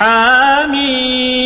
حميم